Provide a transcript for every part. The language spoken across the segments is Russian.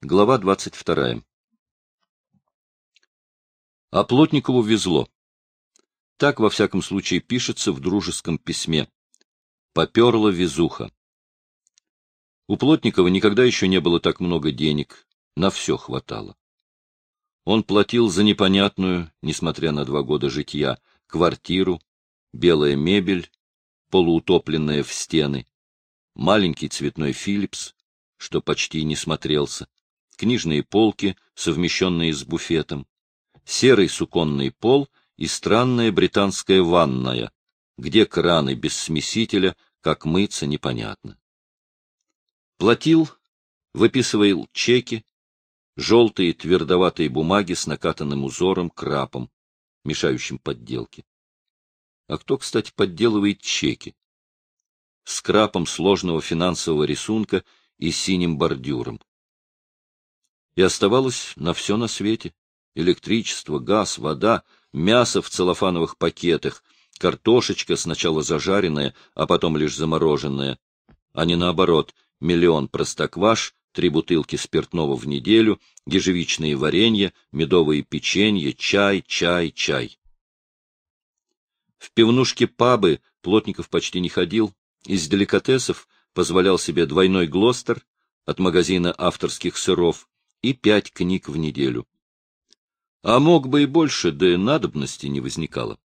Глава 22. А Плотникову везло. Так, во всяком случае, пишется в дружеском письме. Поперла везуха. У Плотникова никогда еще не было так много денег, на все хватало. Он платил за непонятную, несмотря на два года житья, квартиру, белая мебель, полуутопленная в стены, маленький цветной Филлипс, что почти не смотрелся, книжные полки, совмещенные с буфетом, серый суконный пол и странная британская ванная, где краны без смесителя, как мыться непонятно. Платил, выписывал чеки, желтые твердоватые бумаги с накатанным узором крапом, мешающим подделке. А кто, кстати, подделывает чеки? С крапом сложного финансового рисунка и синим бордюром и оставалось на все на свете. Электричество, газ, вода, мясо в целлофановых пакетах, картошечка сначала зажаренная, а потом лишь замороженная, а не наоборот, миллион простокваш, три бутылки спиртного в неделю, ежевичные варенья, медовые печенье, чай, чай, чай. В пивнушке пабы Плотников почти не ходил, из деликатесов позволял себе двойной глостер от магазина авторских сыров, и пять книг в неделю. А мог бы и больше, да и надобности не возникало.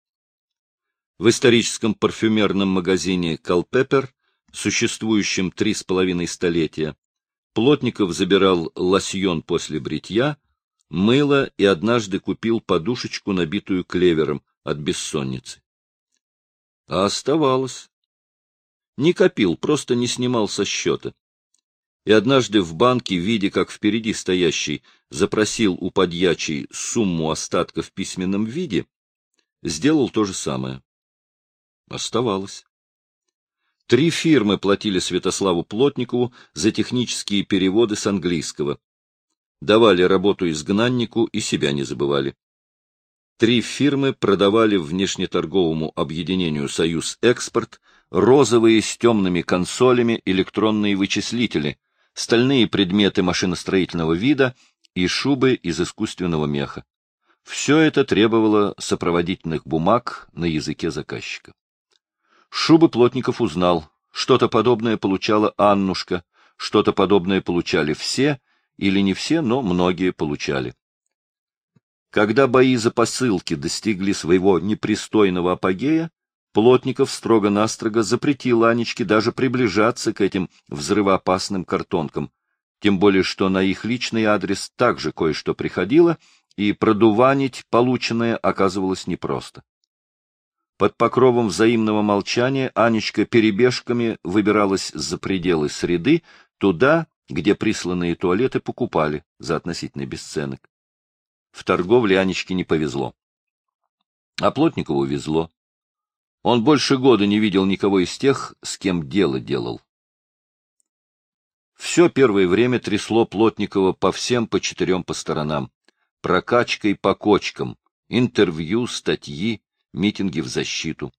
В историческом парфюмерном магазине «Калпеппер», существующем три с половиной столетия, Плотников забирал лосьон после бритья, мыло и однажды купил подушечку, набитую клевером от бессонницы. А оставалось. Не копил, просто не снимал со счета и однажды в банке, видя, как впереди стоящий запросил у подьячей сумму остатка в письменном виде, сделал то же самое. Оставалось. Три фирмы платили Святославу Плотникову за технические переводы с английского. Давали работу изгнаннику и себя не забывали. Три фирмы продавали внешнеторговому объединению «Союз Экспорт» розовые с темными консолями электронные вычислители, стальные предметы машиностроительного вида и шубы из искусственного меха. Все это требовало сопроводительных бумаг на языке заказчика. Шубы Плотников узнал. Что-то подобное получала Аннушка, что-то подобное получали все, или не все, но многие получали. Когда бои за посылки достигли своего непристойного апогея, Плотников строго-настрого запретил Анечке даже приближаться к этим взрывоопасным картонкам, тем более что на их личный адрес также кое-что приходило, и продуванить полученное оказывалось непросто. Под покровом взаимного молчания Анечка перебежками выбиралась за пределы среды, туда, где присланные туалеты покупали за относительный бесценок. В торговле Анечке не повезло. А Плотникову везло. Он больше года не видел никого из тех, с кем дело делал. Все первое время трясло Плотникова по всем по четырем по сторонам. Прокачкой по кочкам, интервью, статьи, митинги в защиту.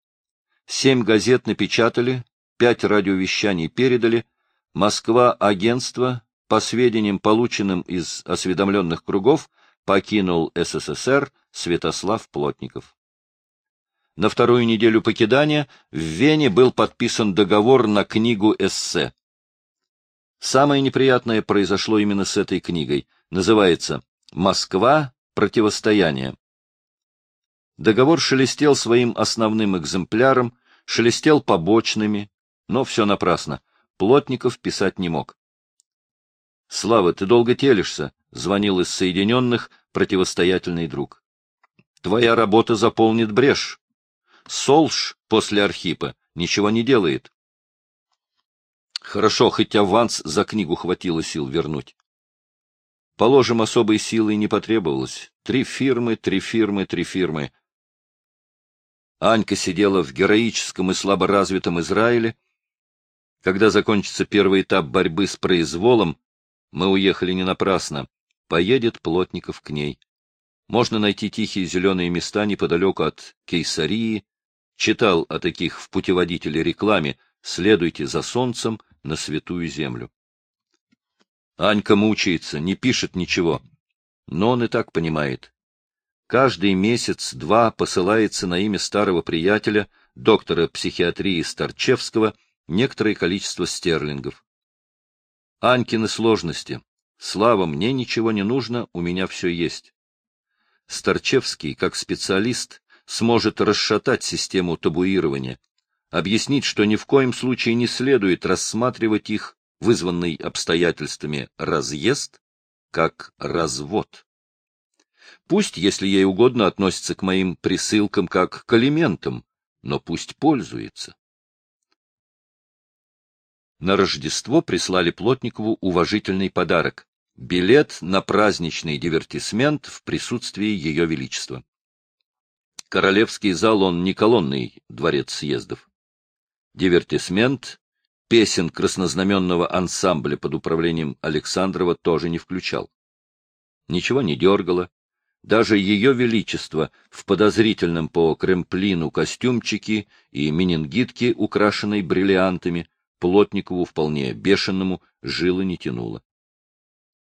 Семь газет напечатали, пять радиовещаний передали, Москва агентство, по сведениям, полученным из осведомленных кругов, покинул СССР Святослав Плотников. На вторую неделю покидания в Вене был подписан договор на книгу эссе. Самое неприятное произошло именно с этой книгой. Называется «Москва. Противостояние». Договор шелестел своим основным экземпляром, шелестел побочными, но все напрасно. Плотников писать не мог. — Слава, ты долго телишься, — звонил из Соединенных противостоятельный друг. — Твоя работа заполнит брешь. Солш после Архипа ничего не делает. Хорошо, хоть аванс за книгу хватило сил вернуть. Положим, особой силы не потребовалось. Три фирмы, три фирмы, три фирмы. Анька сидела в героическом и слаборазвитом Израиле. Когда закончится первый этап борьбы с произволом, мы уехали не напрасно. Поедет Плотников к ней. Можно найти тихие зеленые места неподалеку от Кейсарии, Читал о таких в путеводителе рекламе «Следуйте за солнцем на святую землю». Анька мучается, не пишет ничего. Но он и так понимает. Каждый месяц-два посылается на имя старого приятеля, доктора психиатрии Старчевского, некоторое количество стерлингов. Анькины сложности. Слава, мне ничего не нужно, у меня все есть. Старчевский, как специалист, сможет расшатать систему табуирования, объяснить, что ни в коем случае не следует рассматривать их, вызванный обстоятельствами разъезд, как развод. Пусть, если ей угодно, относится к моим присылкам как к алиментам, но пусть пользуется. На Рождество прислали Плотникову уважительный подарок — билет на праздничный дивертисмент в присутствии Ее Величества. Королевский зал он не колонный дворец съездов. Дивертисмент, песен краснознаменного ансамбля под управлением Александрова тоже не включал. Ничего не дергало, даже ее величество в подозрительном по кремплину костюмчике и менингитке, украшенной бриллиантами, Плотникову вполне бешеному жилы не тянуло.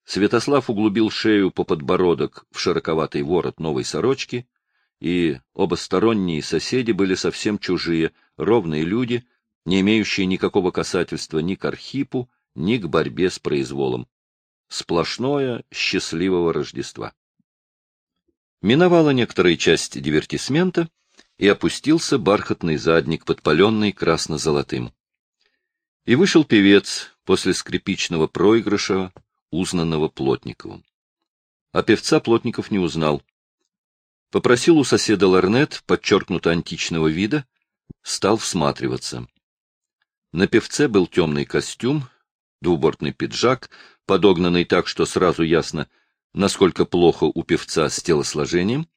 Святослав углубил шею по подбородок в широковатый ворот новой сорочки, и обосторонние соседи были совсем чужие, ровные люди, не имеющие никакого касательства ни к Архипу, ни к борьбе с произволом. Сплошное счастливого Рождества. Миновала некоторая часть дивертисмента, и опустился бархатный задник, подпаленный красно-золотым. И вышел певец после скрипичного проигрыша, узнанного Плотниковым. А певца Плотников не узнал. Попросил у соседа ларнет, подчеркнуто античного вида, стал всматриваться. На певце был темный костюм, двубортный пиджак, подогнанный так, что сразу ясно, насколько плохо у певца с телосложением,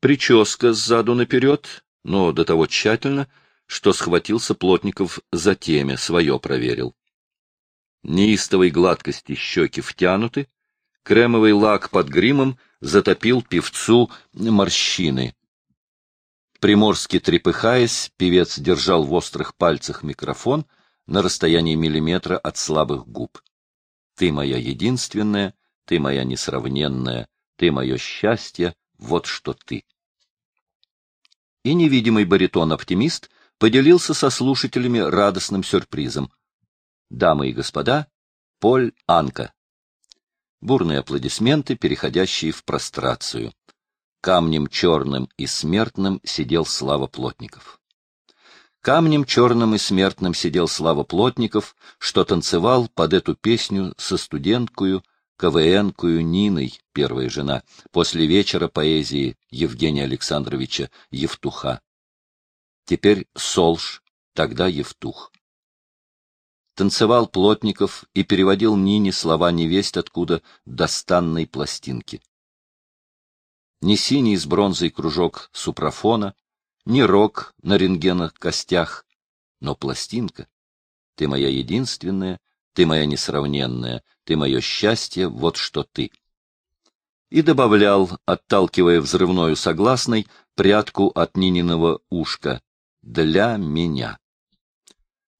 прическа сзаду наперед, но до того тщательно, что схватился Плотников за теме, свое проверил. Неистовой гладкости щеки втянуты, кремовый лак под гримом затопил певцу морщины. Приморски трепыхаясь, певец держал в острых пальцах микрофон на расстоянии миллиметра от слабых губ. «Ты моя единственная, ты моя несравненная, ты мое счастье, вот что ты». И невидимый баритон-оптимист — поделился со слушателями радостным сюрпризом. Дамы и господа, Поль Анка. Бурные аплодисменты, переходящие в прострацию. Камнем черным и смертным сидел Слава Плотников. Камнем черным и смертным сидел Слава Плотников, что танцевал под эту песню со студенткою, КВНкою Ниной, первая жена, после вечера поэзии Евгения Александровича Евтуха теперь Солж, тогда Евтух. Танцевал Плотников и переводил Нине слова невесть откуда достанной пластинки. Ни синий с бронзой кружок супрафона, ни рог на рентгенах костях, но пластинка. Ты моя единственная, ты моя несравненная, ты мое счастье, вот что ты. И добавлял, отталкивая взрывною согласной, прядку от Нининого ушка для меня.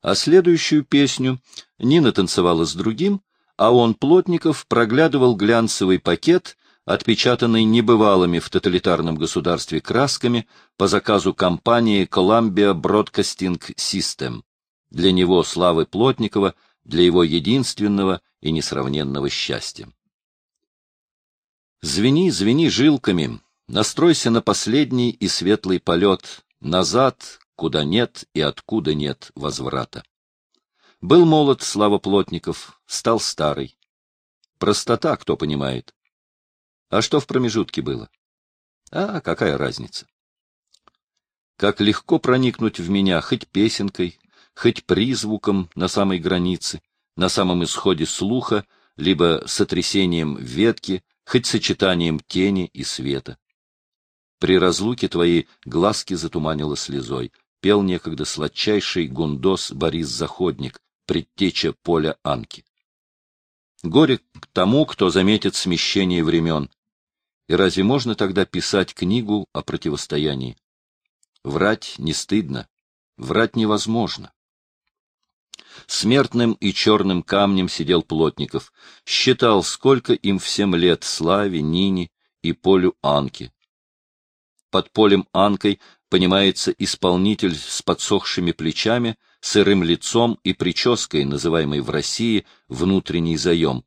А следующую песню Нина танцевала с другим, а он, Плотников, проглядывал глянцевый пакет, отпечатанный небывалыми в тоталитарном государстве красками по заказу компании Columbia Broadcasting System. Для него славы Плотникова, для его единственного и несравненного счастья. Звени, звени жилками, настройся на последний и светлый полет, назад, куда нет и откуда нет возврата. Был молод Слава Плотников, стал старый. Простота, кто понимает. А что в промежутке было? А какая разница? Как легко проникнуть в меня хоть песенкой, хоть призвуком на самой границе, на самом исходе слуха, либо сотрясением ветки, хоть сочетанием тени и света. При разлуке твоей глазки затуманило слезой, пел некогда сладчайший гундос Борис Заходник, предтеча поля Анки. Горе к тому, кто заметит смещение времен. И разве можно тогда писать книгу о противостоянии? Врать не стыдно, врать невозможно. Смертным и черным камнем сидел Плотников, считал, сколько им всем лет Славе, Нине и Полю Анки. Под полем Анкой понимается исполнитель с подсохшими плечами, сырым лицом и прической, называемой в России внутренний заем.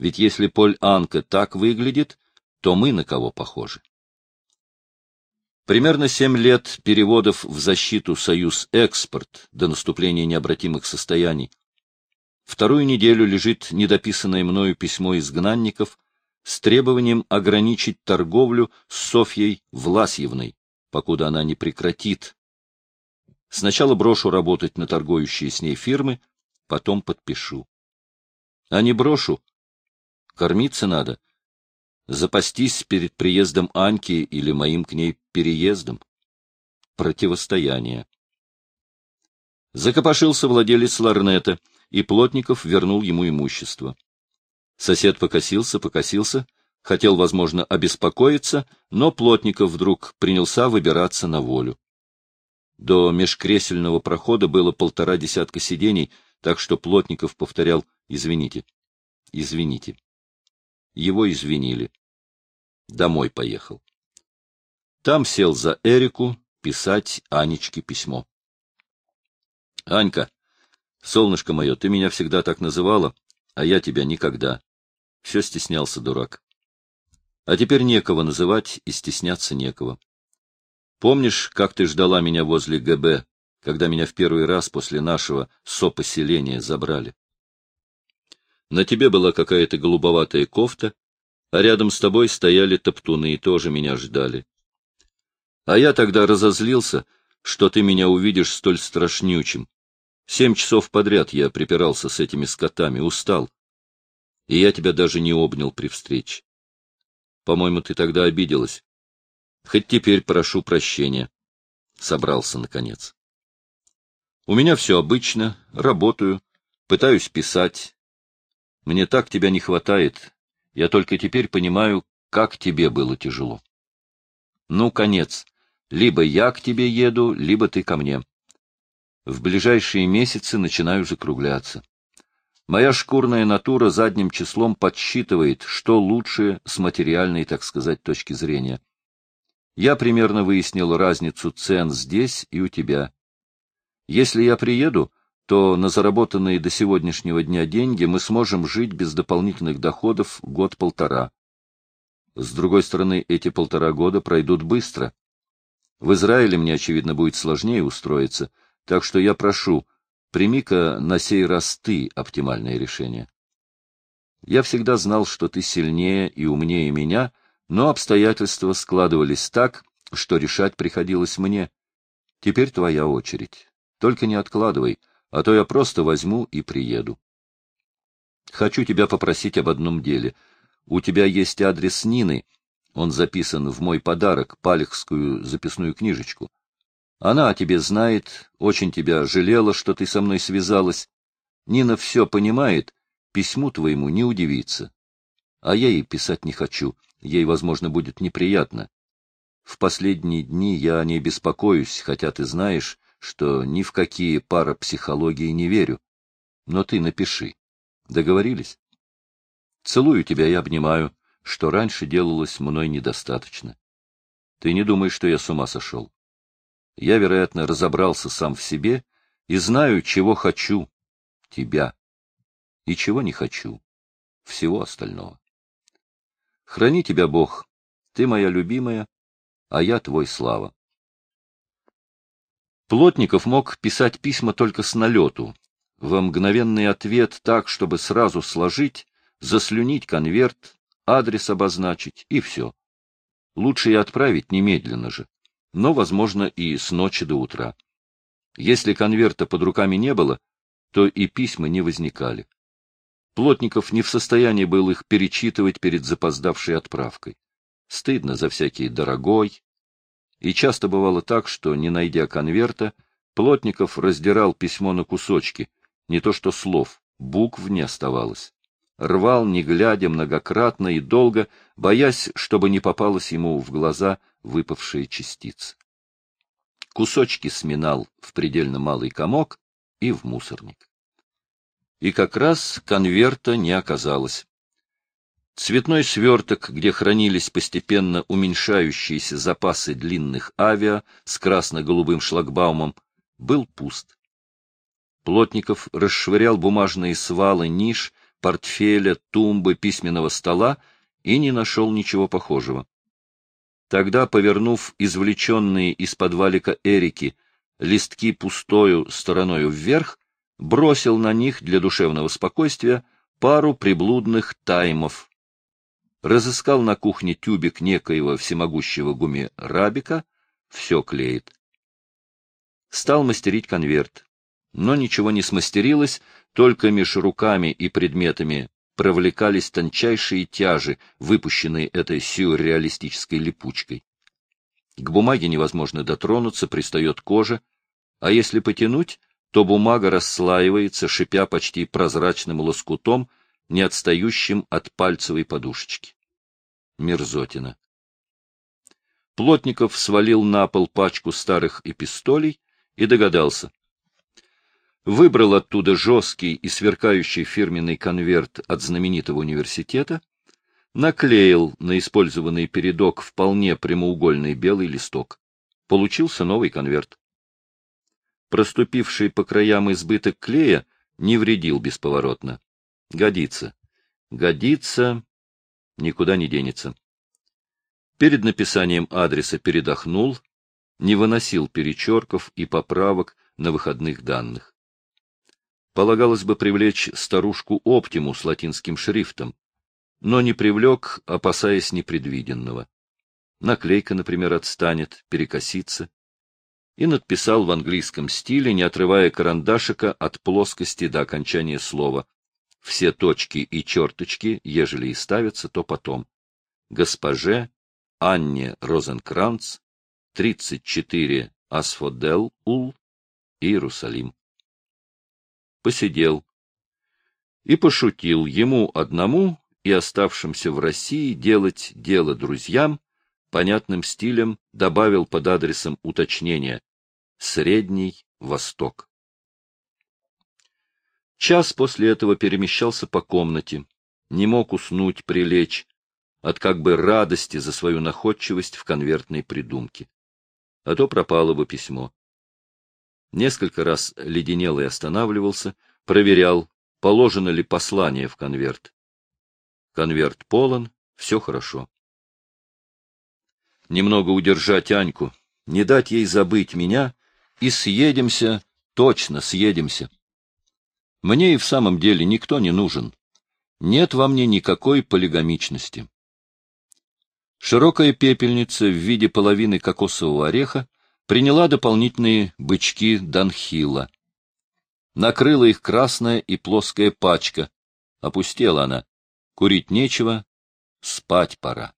Ведь если Поль Анка так выглядит, то мы на кого похожи? Примерно семь лет переводов в защиту «Союз-экспорт» до наступления необратимых состояний. Вторую неделю лежит недописанное мною письмо изгнанников с требованием ограничить торговлю с Софьей Власьевной, покуда она не прекратит. Сначала брошу работать на торгующие с ней фирмы, потом подпишу. А не брошу. Кормиться надо, запастись перед приездом Аньки или моим к ней переездом. Противостояние. Закопошился владелец ларнета, и Плотников вернул ему имущество. Сосед покосился, покосился, хотел, возможно, обеспокоиться, но Плотников вдруг принялся выбираться на волю. До межкресельного прохода было полтора десятка сидений, так что Плотников повторял «извините, извините» его извинили. Домой поехал. Там сел за Эрику писать Анечке письмо. — Анька, солнышко мое, ты меня всегда так называла, а я тебя никогда. Все стеснялся, дурак. А теперь некого называть и стесняться некого. Помнишь, как ты ждала меня возле ГБ, когда меня в первый раз после нашего сопоселения забрали? На тебе была какая-то голубоватая кофта, а рядом с тобой стояли топтуны и тоже меня ждали. А я тогда разозлился, что ты меня увидишь столь страшнючим. Семь часов подряд я припирался с этими скотами, устал. И я тебя даже не обнял при встрече. По-моему, ты тогда обиделась. Хоть теперь прошу прощения. Собрался, наконец. У меня все обычно, работаю, пытаюсь писать, мне так тебя не хватает. Я только теперь понимаю, как тебе было тяжело. Ну, конец. Либо я к тебе еду, либо ты ко мне. В ближайшие месяцы начинаю закругляться. Моя шкурная натура задним числом подсчитывает, что лучше с материальной, так сказать, точки зрения. Я примерно выяснил разницу цен здесь и у тебя. Если я приеду, то на заработанные до сегодняшнего дня деньги мы сможем жить без дополнительных доходов год-полтора. С другой стороны, эти полтора года пройдут быстро. В Израиле мне, очевидно, будет сложнее устроиться, так что я прошу, прими-ка на сей раз ты оптимальное решение. Я всегда знал, что ты сильнее и умнее меня, но обстоятельства складывались так, что решать приходилось мне. Теперь твоя очередь. Только не откладывай — а то я просто возьму и приеду. Хочу тебя попросить об одном деле. У тебя есть адрес Нины, он записан в мой подарок, палехскую записную книжечку. Она о тебе знает, очень тебя жалела, что ты со мной связалась. Нина все понимает, письму твоему не удивится. А я ей писать не хочу, ей, возможно, будет неприятно. В последние дни я о ней беспокоюсь, хотя ты знаешь, что ни в какие парапсихологии не верю. Но ты напиши. Договорились? Целую тебя и обнимаю, что раньше делалось мной недостаточно. Ты не думаешь, что я с ума сошел. Я, вероятно, разобрался сам в себе и знаю, чего хочу. Тебя. И чего не хочу. Всего остального. Храни тебя Бог. Ты моя любимая, а я твой слава. Плотников мог писать письма только с налету, во мгновенный ответ так, чтобы сразу сложить, заслюнить конверт, адрес обозначить, и все. Лучше и отправить немедленно же, но, возможно, и с ночи до утра. Если конверта под руками не было, то и письма не возникали. Плотников не в состоянии был их перечитывать перед запоздавшей отправкой. Стыдно за всякий дорогой, и часто бывало так, что, не найдя конверта, Плотников раздирал письмо на кусочки, не то что слов, букв не оставалось. Рвал, не глядя, многократно и долго, боясь, чтобы не попалось ему в глаза выпавшие частицы. Кусочки сминал в предельно малый комок и в мусорник. И как раз конверта не оказалось. Цветной сверток, где хранились постепенно уменьшающиеся запасы длинных авиа с красно-голубым шлагбаумом, был пуст. Плотников расшвырял бумажные свалы ниш, портфеля, тумбы, письменного стола и не нашел ничего похожего. Тогда, повернув извлеченные из подвалика Эрики листки пустою стороною вверх, бросил на них для душевного спокойствия пару приблудных таймов. Разыскал на кухне тюбик некоего всемогущего гуме Рабика, все клеит. Стал мастерить конверт. Но ничего не смастерилось, только меж руками и предметами провлекались тончайшие тяжи, выпущенные этой сюрреалистической липучкой. К бумаге невозможно дотронуться, пристает кожа, а если потянуть, то бумага расслаивается, шипя почти прозрачным лоскутом, не отстающим от пальцевой подушечки. Мерзотина. Плотников свалил на пол пачку старых эпистолей и догадался выбрал оттуда жесткий и сверкающий фирменный конверт от знаменитого университета, наклеил на использованный передок вполне прямоугольный белый листок. Получился новый конверт. Проступивший по краям избыток клея не вредил бесповоротно. Годится. Годится, никуда не денется. Перед написанием адреса передохнул, не выносил перечерков и поправок на выходных данных. Полагалось бы привлечь старушку Оптиму с латинским шрифтом, но не привлек, опасаясь непредвиденного. Наклейка, например, отстанет, перекосится. И надписал в английском стиле, не отрывая карандашика от плоскости до окончания слова. Все точки и черточки, ежели и ставятся, то потом. Госпоже Анне Розенкранц, 34 Асфодел, Ул, Иерусалим посидел и пошутил ему одному и оставшимся в России делать дело друзьям, понятным стилем добавил под адресом уточнения «Средний Восток». Час после этого перемещался по комнате, не мог уснуть, прилечь, от как бы радости за свою находчивость в конвертной придумке. А то пропало бы письмо. Несколько раз леденел и останавливался, проверял, положено ли послание в конверт. Конверт полон, все хорошо. Немного удержать Аньку, не дать ей забыть меня, и съедемся, точно съедемся. Мне и в самом деле никто не нужен. Нет во мне никакой полигамичности. Широкая пепельница в виде половины кокосового ореха приняла дополнительные бычки Данхила. Накрыла их красная и плоская пачка. Опустела она. Курить нечего, спать пора.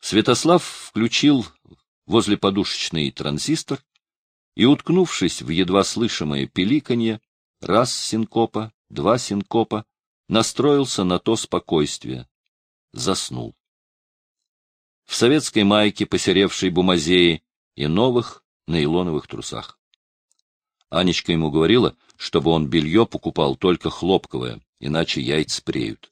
Святослав включил возле подушечный транзистор и, уткнувшись в едва слышимое пиликанье, раз синкопа, два синкопа, настроился на то спокойствие. Заснул. В советской майке, посеревшей бумазеи, и новых нейлоновых трусах. Анечка ему говорила, чтобы он белье покупал только хлопковое, иначе яйца преют.